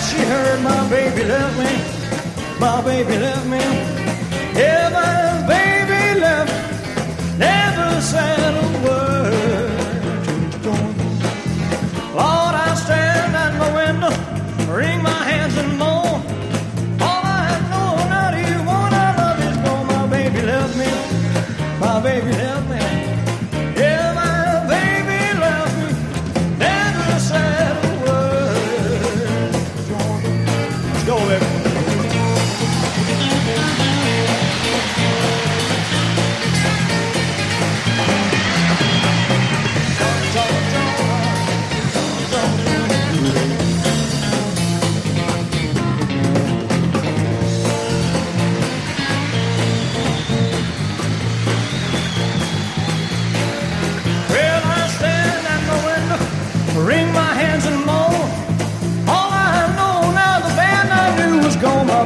she heard my baby left me. My baby left me. Yeah, my baby left. Never said a word. Lord, I stand at my window, wring my hands and moan. All I know now do you want I love is gone. My baby left me. My baby left me.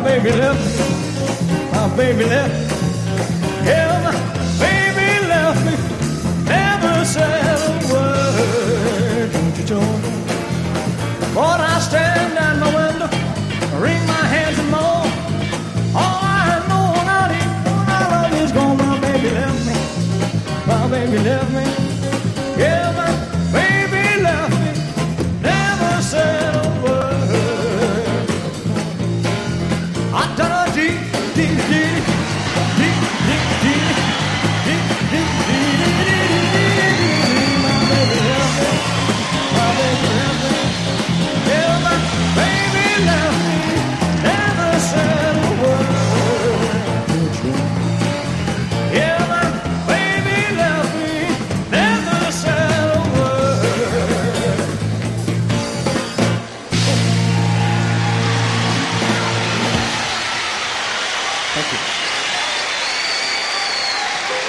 baby left me. My baby left me. Yeah, my baby left me. Never said a word. Don't you, know? But I stand at my window, wring my hands and moan. All I know, not even I love is gone. My baby left me. My baby left me.